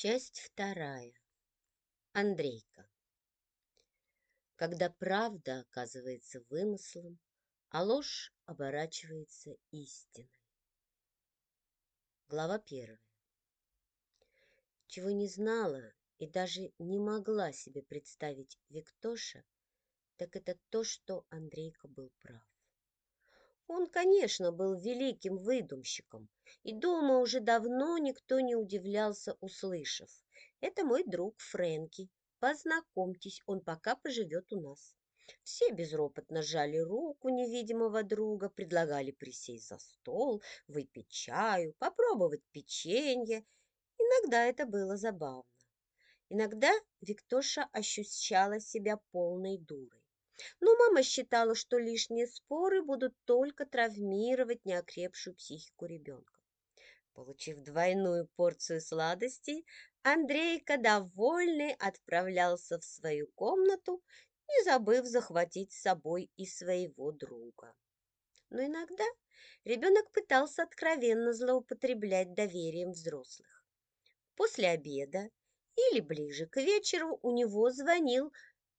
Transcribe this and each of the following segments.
Часть вторая. Андрейка. Когда правда оказывается вымыслом, а ложь оборачивается истиной. Глава первая. Чего не знала и даже не могла себе представить Виктоша, так это то, что Андрейка был прав. Он, конечно, был великим выдумщиком, и дома уже давно никто не удивлялся, услышав. «Это мой друг Фрэнки. Познакомьтесь, он пока поживет у нас». Все безропотно жали руку невидимого друга, предлагали присесть за стол, выпить чаю, попробовать печенье. Иногда это было забавно. Иногда Виктоша ощущала себя полной дурой. Но мама считала, что лишние споры будут только травмировать неокрепшую психику ребенка. Получив двойную порцию сладостей, Андрейка, довольный, отправлялся в свою комнату, не забыв захватить с собой и своего друга. Но иногда ребенок пытался откровенно злоупотреблять доверием взрослых. После обеда или ближе к вечеру у него звонил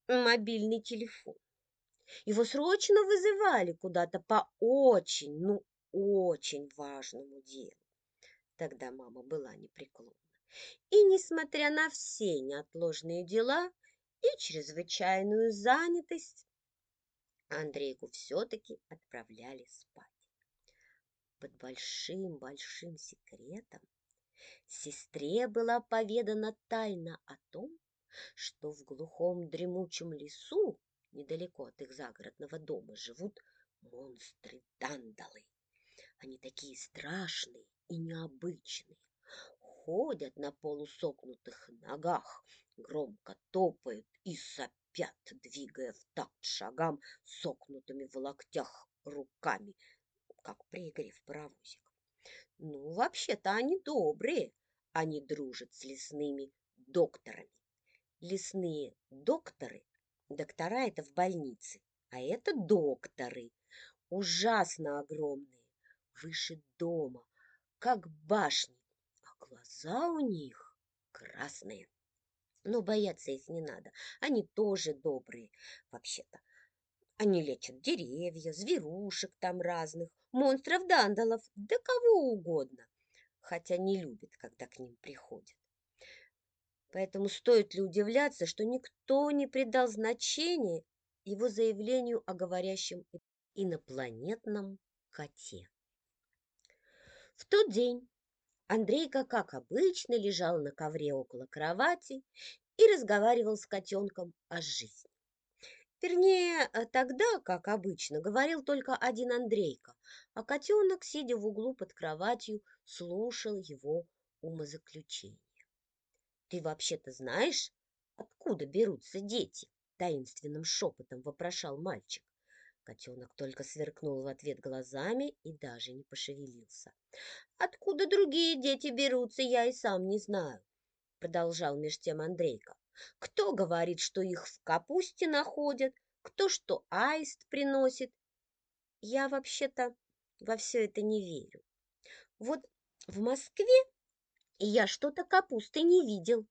мобильный телефон. Его срочно вызывали куда-то по очень, ну, очень важному делу. Тогда мама была непреклонна. И, несмотря на все неотложные дела и чрезвычайную занятость, Андрейку все-таки отправляли спать. Под большим-большим секретом сестре была поведана тайна о том, что в глухом дремучем лесу Недалеко от их загородного дома живут монстры-дандалы. Они такие страшные и необычные. Ходят на полусогнутых ногах, громко топают и сопят, двигая в такт шагам согнутыми в локтях руками, как пригорев паровозик. Ну, вообще-то они добрые. Они дружат с лесными докторами. Лесные докторы Доктора это в больнице, а это докторы. Ужасно огромные, выше дома, как башни, а глаза у них красные. Но бояться их не надо, они тоже добрые, вообще-то. Они лечат деревья, зверушек там разных, монстров-дандалов, да кого угодно, хотя не любят, когда к ним приходят. Поэтому стоит ли удивляться, что никто не придал значения его заявлению о говорящем инопланетном коте. В тот день Андрейка, как обычно, лежал на ковре около кровати и разговаривал с котенком о жизни. Вернее, тогда, как обычно, говорил только один Андрейка, а котенок, сидя в углу под кроватью, слушал его умозаключение. Ты вообще-то знаешь, откуда берутся дети? Таинственным шепотом вопрошал мальчик. Котенок только сверкнул в ответ глазами и даже не пошевелился. «Откуда другие дети берутся, я и сам не знаю», — продолжал меж тем Андрейка. «Кто говорит, что их в капусте находят, кто что аист приносит? Я вообще-то во все это не верю. Вот в Москве я что-то капусты не видел.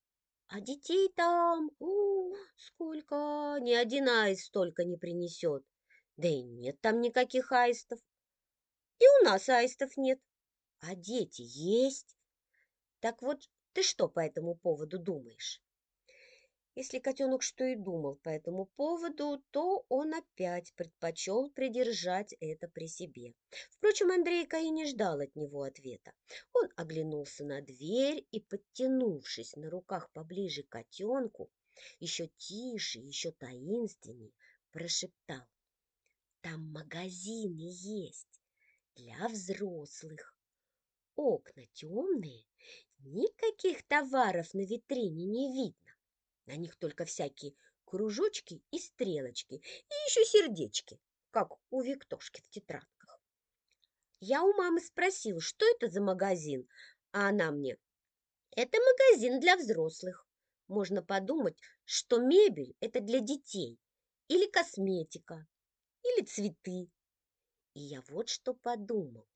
А детей там, у, сколько, ни один аист столько не принесет. Да и нет там никаких аистов. И у нас аистов нет. А дети есть. Так вот, ты что по этому поводу думаешь? Если котенок что и думал по этому поводу, то он опять предпочел придержать это при себе. Впрочем, Андрейка и не ждал от него ответа. Он оглянулся на дверь и, подтянувшись на руках поближе к котенку, еще тише, еще таинственнее, прошептал. Там магазины есть для взрослых. Окна темные, никаких товаров на витрине не видно. На них только всякие кружочки и стрелочки, и еще сердечки, как у Виктошки в тетрадках. Я у мамы спросил, что это за магазин, а она мне, это магазин для взрослых. Можно подумать, что мебель – это для детей, или косметика, или цветы. И я вот что подумал.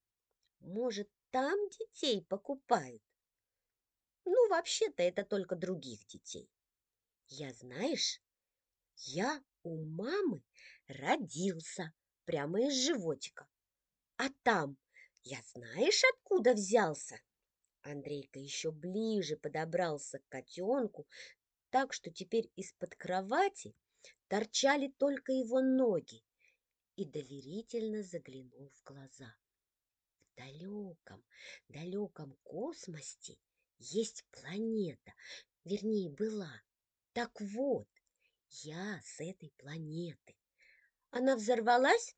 Может, там детей покупают? Ну, вообще-то это только других детей. Я, знаешь, я у мамы родился прямо из животика. А там, я знаешь, откуда взялся? Андрейка еще ближе подобрался к котенку, так что теперь из-под кровати торчали только его ноги, и доверительно заглянул в глаза. В далеком, далеком космосе есть планета, вернее, была. Так вот, я с этой планеты. Она взорвалась,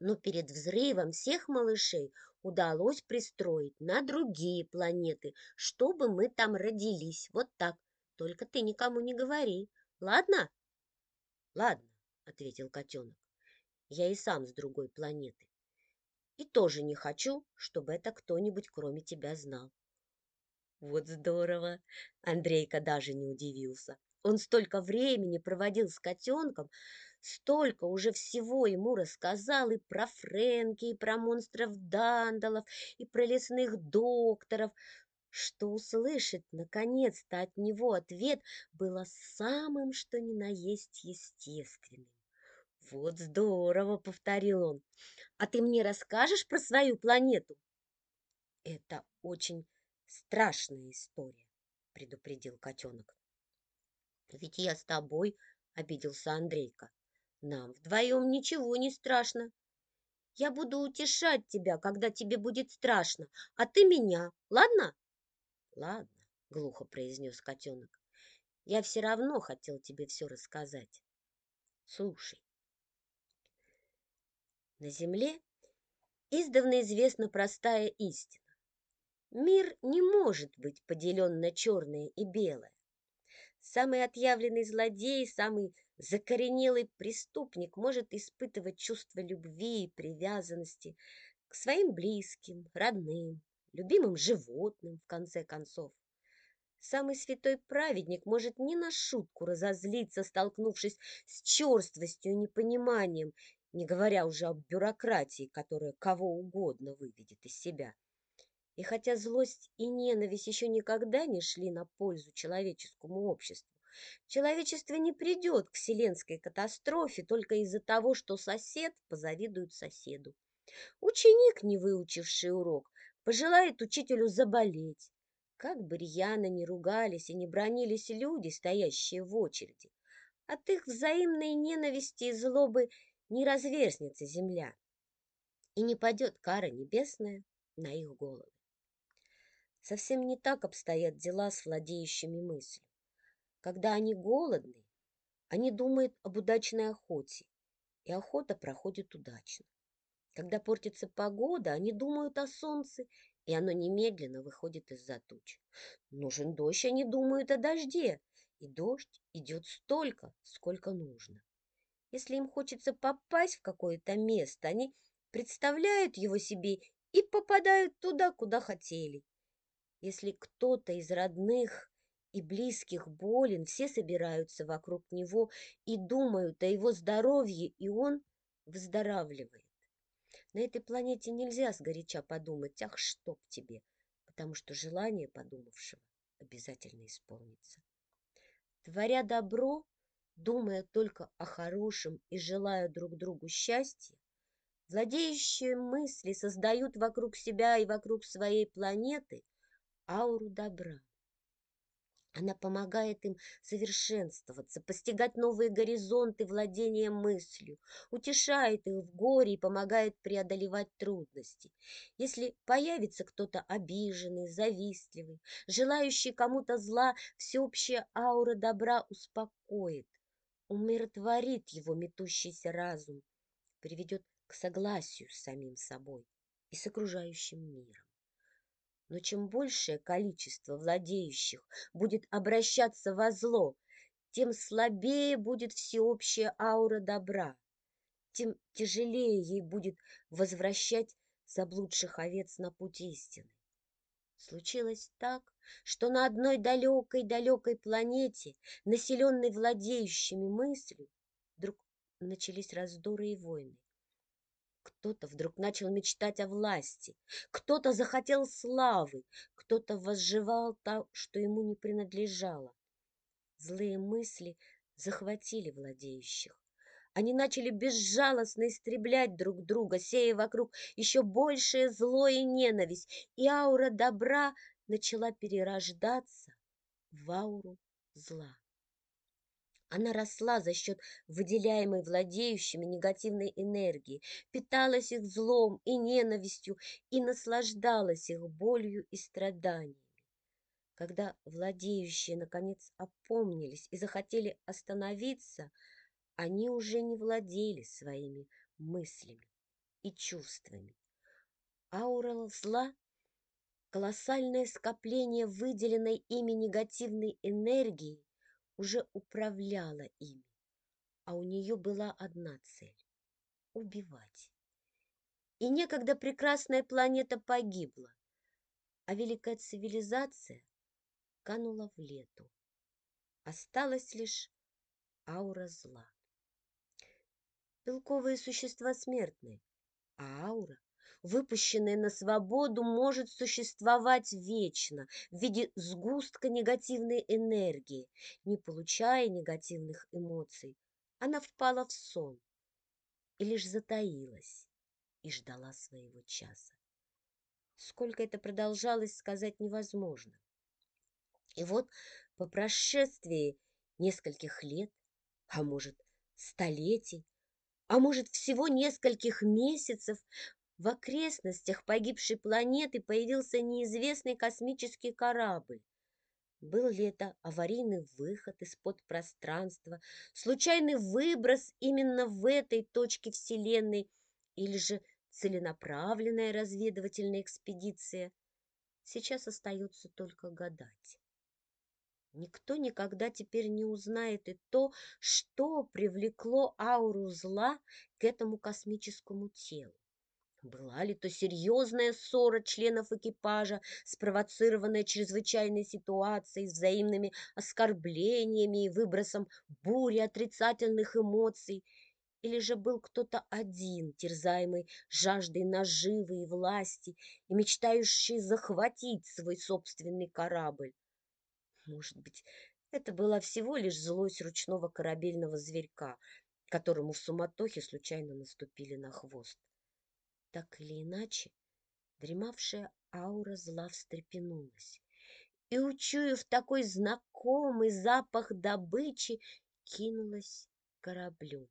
но перед взрывом всех малышей удалось пристроить на другие планеты, чтобы мы там родились. Вот так. Только ты никому не говори. Ладно? Ладно, ответил котенок. Я и сам с другой планеты. И тоже не хочу, чтобы это кто-нибудь кроме тебя знал. Вот здорово! Андрейка даже не удивился. Он столько времени проводил с котенком, столько уже всего ему рассказал и про Фрэнки, и про монстров-дандалов, и про лесных докторов, что услышать наконец-то от него ответ было самым что ни на есть естественным. «Вот здорово!» — повторил он. «А ты мне расскажешь про свою планету?» «Это очень страшная история», — предупредил котенок. «Ведь я с тобой», — обиделся Андрейка. «Нам вдвоем ничего не страшно. Я буду утешать тебя, когда тебе будет страшно, а ты меня, ладно?» «Ладно», — глухо произнес котенок. «Я все равно хотел тебе все рассказать. Слушай, на земле издавна известна простая истина. Мир не может быть поделен на черное и белое. Самый отъявленный злодей, самый закоренелый преступник может испытывать чувство любви и привязанности к своим близким, родным, любимым животным, в конце концов. Самый святой праведник может не на шутку разозлиться, столкнувшись с черствостью и непониманием, не говоря уже об бюрократии, которая кого угодно выведет из себя. И хотя злость и ненависть еще никогда не шли на пользу человеческому обществу, человечество не придет к вселенской катастрофе только из-за того, что сосед позавидует соседу. Ученик, не выучивший урок, пожелает учителю заболеть. Как бы рьяно не ругались и не бронились люди, стоящие в очереди, от их взаимной ненависти и злобы не разверзнется земля, и не падет кара небесная на их головы. Совсем не так обстоят дела с владеющими мыслью. Когда они голодны, они думают об удачной охоте, и охота проходит удачно. Когда портится погода, они думают о солнце, и оно немедленно выходит из-за туч. Нужен дождь, они думают о дожде, и дождь идет столько, сколько нужно. Если им хочется попасть в какое-то место, они представляют его себе и попадают туда, куда хотели. Если кто-то из родных и близких болен, все собираются вокруг него и думают о его здоровье, и он выздоравливает. На этой планете нельзя сгоряча подумать, ах, чтоб тебе, потому что желание подумавшего обязательно исполнится. Творя добро, думая только о хорошем и желая друг другу счастья, владеющие мысли создают вокруг себя и вокруг своей планеты ауру добра. Она помогает им совершенствоваться, постигать новые горизонты владения мыслью, утешает их в горе и помогает преодолевать трудности. Если появится кто-то обиженный, завистливый, желающий кому-то зла, всеобщая аура добра успокоит, умиротворит его метущийся разум, приведет к согласию с самим собой и с окружающим миром. Но чем большее количество владеющих будет обращаться во зло, тем слабее будет всеобщая аура добра, тем тяжелее ей будет возвращать заблудших овец на путь истины. Случилось так, что на одной далекой-далекой планете, населенной владеющими мыслью, вдруг начались раздоры и войны. Кто-то вдруг начал мечтать о власти, кто-то захотел славы, кто-то возживал то, что ему не принадлежало. Злые мысли захватили владеющих. Они начали безжалостно истреблять друг друга, сея вокруг еще большее зло и ненависть, и аура добра начала перерождаться в ауру зла. Она росла за счет выделяемой владеющими негативной энергии, питалась их злом и ненавистью и наслаждалась их болью и страданиями. Когда владеющие, наконец, опомнились и захотели остановиться, они уже не владели своими мыслями и чувствами. Аура зла – колоссальное скопление выделенной ими негативной энергии уже управляла ими, а у нее была одна цель – убивать. И некогда прекрасная планета погибла, а великая цивилизация канула в лету. Осталась лишь аура зла. Белковые существа смертные, а аура выпущенная на свободу, может существовать вечно в виде сгустка негативной энергии. Не получая негативных эмоций, она впала в сон и лишь затаилась и ждала своего часа. Сколько это продолжалось, сказать невозможно. И вот по прошествии нескольких лет, а может, столетий, а может, всего нескольких месяцев, в окрестностях погибшей планеты появился неизвестный космический корабль. Был ли это аварийный выход из-под пространства, случайный выброс именно в этой точке Вселенной или же целенаправленная разведывательная экспедиция? Сейчас остается только гадать. Никто никогда теперь не узнает и то, что привлекло ауру зла к этому космическому телу. Была ли то серьезная ссора членов экипажа, спровоцированная чрезвычайной ситуацией, взаимными оскорблениями и выбросом бури отрицательных эмоций, или же был кто-то один, терзаемый жаждой наживы и власти и мечтающий захватить свой собственный корабль? Может быть, это была всего лишь злость ручного корабельного зверька, которому в суматохе случайно наступили на хвост. Так или иначе, дремавшая аура зла встрепенулась и, учуяв такой знакомый запах добычи, кинулась к кораблю.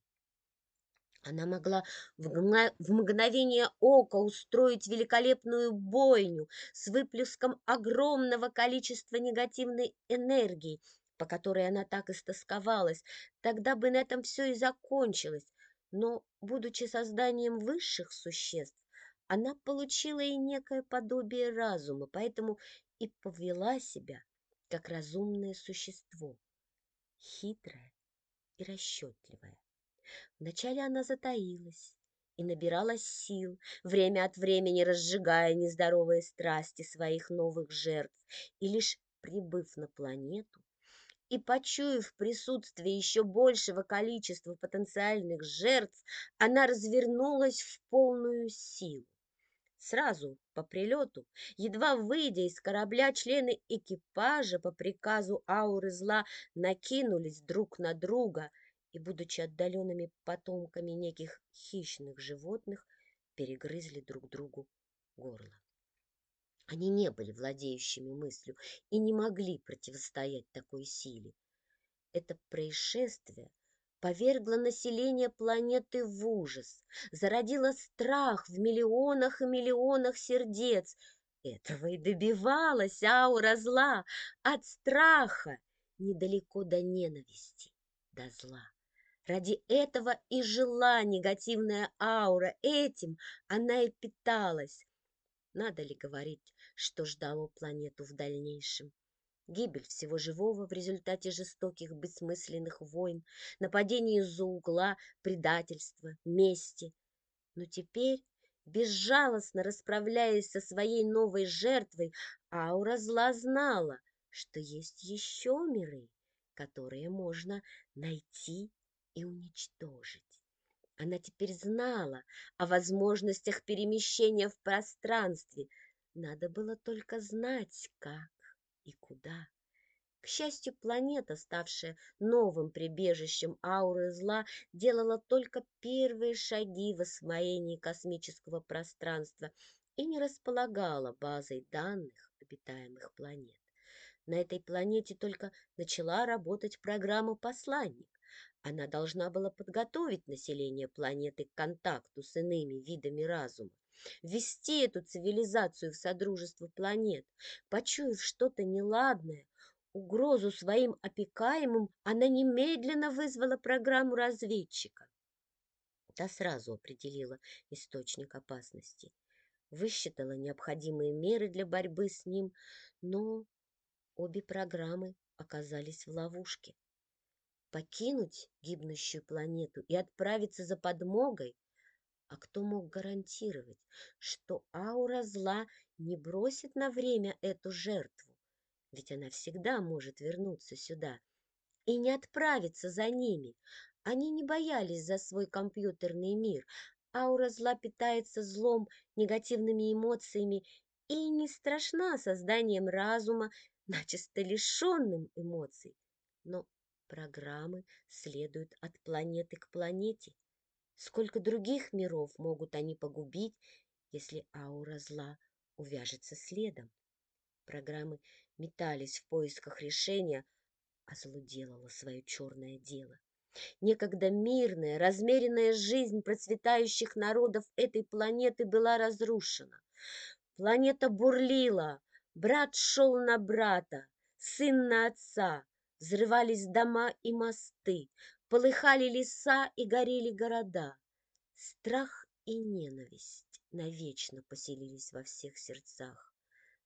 Она могла в мгновение ока устроить великолепную бойню с выплеском огромного количества негативной энергии, по которой она так истосковалась. Тогда бы на этом все и закончилось. Но, будучи созданием высших существ, она получила и некое подобие разума, поэтому и повела себя как разумное существо, хитрое и расчетливое. Вначале она затаилась и набиралась сил, время от времени разжигая нездоровые страсти своих новых жертв, и лишь прибыв на планету, и, почуяв присутствие еще большего количества потенциальных жертв, она развернулась в полную силу. Сразу по прилету, едва выйдя из корабля, члены экипажа по приказу ауры зла накинулись друг на друга и, будучи отдаленными потомками неких хищных животных, перегрызли друг другу горло. Они не были владеющими мыслью и не могли противостоять такой силе. Это происшествие повергло население планеты в ужас, зародило страх в миллионах и миллионах сердец. Этого и добивалась аура зла от страха недалеко до ненависти, до зла. Ради этого и жила негативная аура, этим она и питалась. Надо ли говорить, что ждало планету в дальнейшем. Гибель всего живого в результате жестоких бессмысленных войн, нападений из-за угла, предательства, мести. Но теперь, безжалостно расправляясь со своей новой жертвой, аура зла знала, что есть еще миры, которые можно найти и уничтожить. Она теперь знала о возможностях перемещения в пространстве. Надо было только знать, как и куда. К счастью, планета, ставшая новым прибежищем ауры зла, делала только первые шаги в освоении космического пространства и не располагала базой данных обитаемых планет. На этой планете только начала работать программа «Посланник». Она должна была подготовить население планеты к контакту с иными видами разума, ввести эту цивилизацию в содружество планет. Почуяв что-то неладное, угрозу своим опекаемым, она немедленно вызвала программу разведчика. Та сразу определила источник опасности, высчитала необходимые меры для борьбы с ним, но обе программы оказались в ловушке. Покинуть гибнущую планету и отправиться за подмогой? А кто мог гарантировать, что аура зла не бросит на время эту жертву? ведь она всегда может вернуться сюда и не отправиться за ними. Они не боялись за свой компьютерный мир. Аура зла питается злом, негативными эмоциями и не страшна созданием разума, начисто лишенным эмоций. Но программы следуют от планеты к планете. Сколько других миров могут они погубить, если аура зла увяжется следом? Программы метались в поисках решения, а зло делало свое черное дело. Некогда мирная, размеренная жизнь процветающих народов этой планеты была разрушена. Планета бурлила, брат шел на брата, сын на отца, взрывались дома и мосты, полыхали леса и горели города. Страх и ненависть навечно поселились во всех сердцах.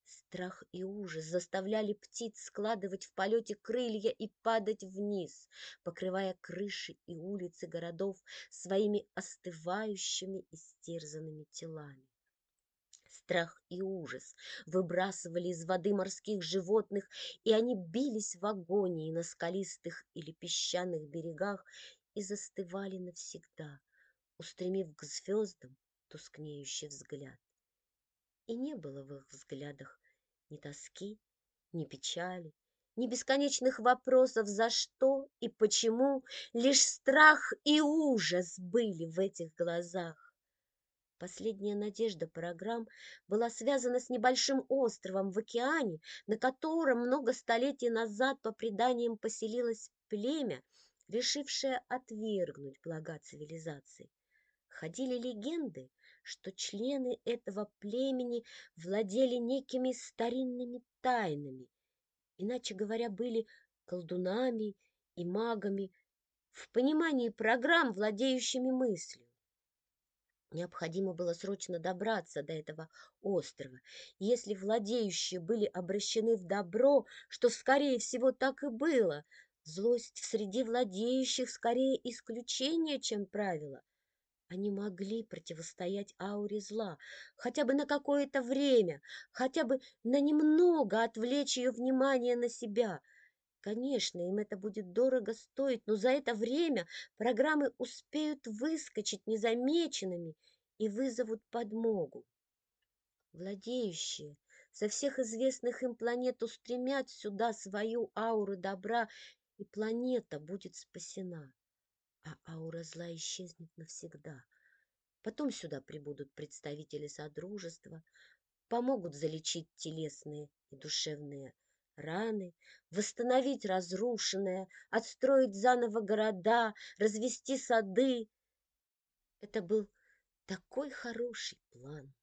Страх и ужас заставляли птиц складывать в полете крылья и падать вниз, покрывая крыши и улицы городов своими остывающими и стерзанными телами. Страх и ужас выбрасывали из воды морских животных, и они бились в агонии на скалистых или песчаных берегах и застывали навсегда, устремив к звездам тускнеющий взгляд и не было в их взглядах ни тоски, ни печали, ни бесконечных вопросов «за что» и «почему», лишь страх и ужас были в этих глазах. Последняя надежда программ была связана с небольшим островом в океане, на котором много столетий назад по преданиям поселилось племя, решившее отвергнуть блага цивилизации. Ходили легенды, что члены этого племени владели некими старинными тайнами, иначе говоря, были колдунами и магами в понимании программ, владеющими мыслью. Необходимо было срочно добраться до этого острова. Если владеющие были обращены в добро, что, скорее всего, так и было, злость среди владеющих скорее исключение, чем правило – они могли противостоять ауре зла, хотя бы на какое-то время, хотя бы на немного отвлечь ее внимание на себя. Конечно, им это будет дорого стоить, но за это время программы успеют выскочить незамеченными и вызовут подмогу. Владеющие со всех известных им планет устремят сюда свою ауру добра, и планета будет спасена а аура зла исчезнет навсегда. Потом сюда прибудут представители Содружества, помогут залечить телесные и душевные раны, восстановить разрушенное, отстроить заново города, развести сады. Это был такой хороший план.